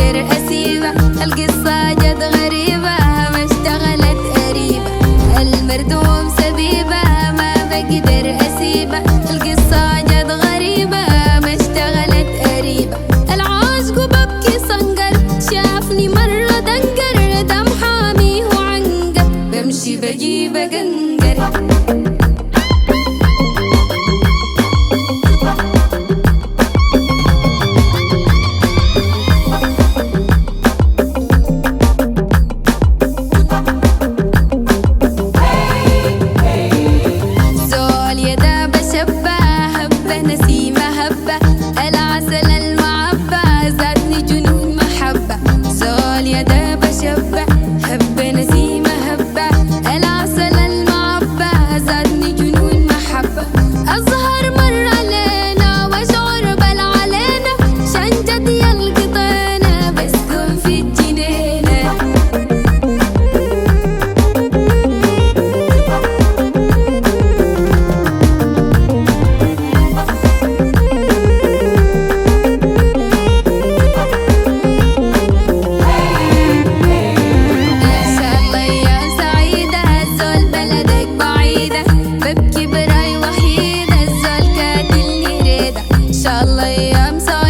get it. Inshallah, I'm sorry.